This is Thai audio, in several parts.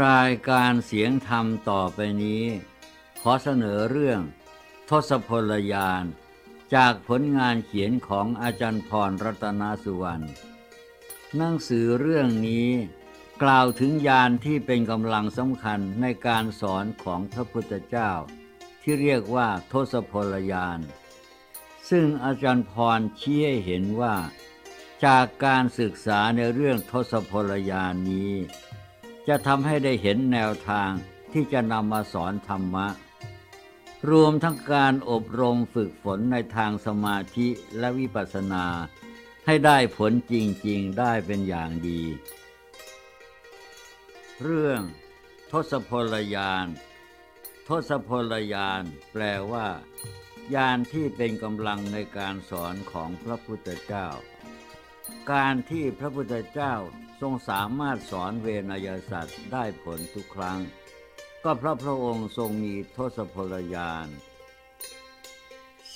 รายการเสียงธรรมต่อไปนี้ ขอเสนอเรื่อง ทศพลยาน จากผลงานเขียนของอาจารย์พรรัตนสุวรรณหนังสือเรื่องนี้ กล่าวถึงยานที่เป็นกำลังสำคัญในการสอนของพระพุทธเจ้า ที่เรียกว่าทศพลยาน ซึ่งอาจารย์พรเชี้ให้เห็นว่า จากการศึกษาในเรื่องทศพลยานนี้ จะทำให้ได้เห็นแนวทางที่จะนำมาสอนธรรมะ รวมทั้งการอบรมฝึกฝนในทางสมาธิและวิปัสสนา ให้ได้ผลจริงๆได้เป็นอย่างดี เรื่อง ทศพลยาน ทศพลยานแปลว่า ยานที่เป็นกำลังในการสอนของพระพุทธเจ้า การที่พระพุทธเจ้าทรงสามารถสอนเวนยสัตว์ได้ผลทุกครั้ง ก็เพราะพระองค์ทรงมีทศพลยาน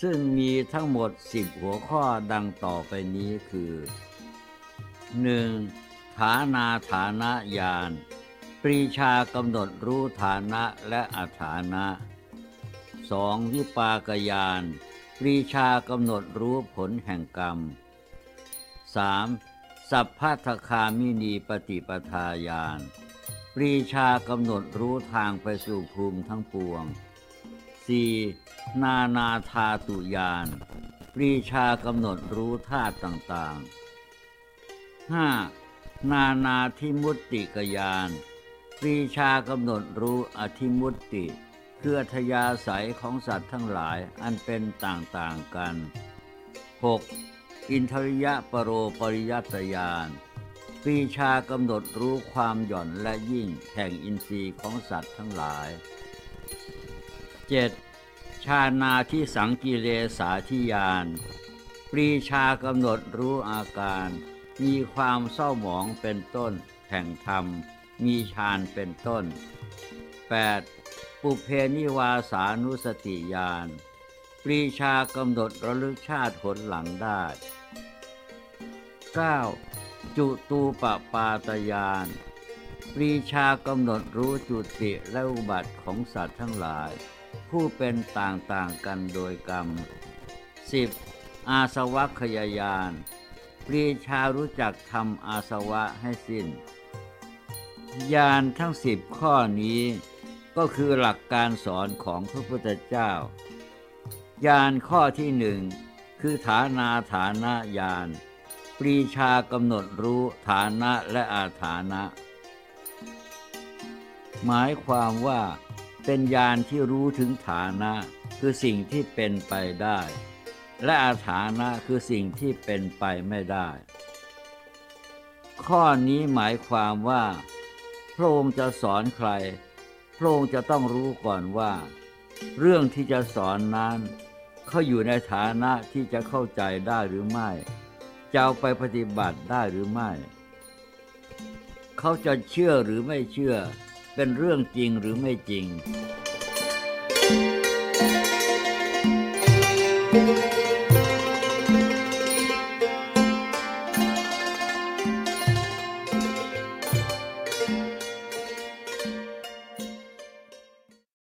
ซึ่งมีทั้งหมดสิบหัวข้อดังต่อไปนี้คือ 1. ฐานาฐานะยานปรีชากำหนดรู้ฐานะและอาฐานะ 2. วิปากยานปรีชากำหนดรู้ผลแห่งกรรม 3. สัพพทคามินีปฏิปทาญาณปรีชากำหนดรู้ทางไปสู่ภูมิทั้งปวง 4. นานาธาตุญาณปรีชากำหนดรู้ธาตุต่างๆ 5. นานาทิมุตติกยานปรีชากำหนดรู้อธิมุตติคืออัธยาศัยของสัตว์ทั้งหลายอันเป็นต่างๆกัน 6. อินทริยะปรโรปริยัตยานปรีชากำหนดรู้ความหย่อนและยิ่งแห่งอินทรีย์ของสัตว์ทั้งหลาย 7. ชานาที่สังกิเลสาธิยานปรีชากำหนดรู้อาการ มีความเศร้าหมองเป็นต้น แห่งธรรม มีฌานเป็นต้น 8. ปุเพนิวาสานุสติญาณปรีชากำหนดระลึกชาติผลหลังได้ 9. จุตูปปาตยาน ปรีชากำหนดรู้จุติและอุบัติของสัตว์ทั้งหลาย ผู้เป็นต่างๆกันโดยกรรม 10. อาสวัคยายาน ปรีชารู้จักทำอาสวะให้สิ้น ยานทั้งสิบข้อนี้ก็คือหลักการสอนของพระพุทธเจ้า ยานข้อที่หนึ่งคือฐานาฐานะยาน ปรีชากำหนดรู้ฐานะและอาฐานะ หมายความว่าเป็นยานที่รู้ถึงฐานะ คือสิ่งที่เป็นไปได้ และอาฐานะคือสิ่งที่เป็นไปไม่ได้ ข้อนี้หมายความว่า พระองค์จะสอนใคร พระองค์จะต้องรู้ก่อนว่า เรื่องที่จะสอนนั้น เขาอยู่ในฐานะที่จะเข้าใจได้หรือไม่ จะเอาไปปฏิบัติได้หรือไม่ เขาจะเชื่อหรือไม่เชื่อ เป็นเรื่องจริงหรือไม่จริง Thank you.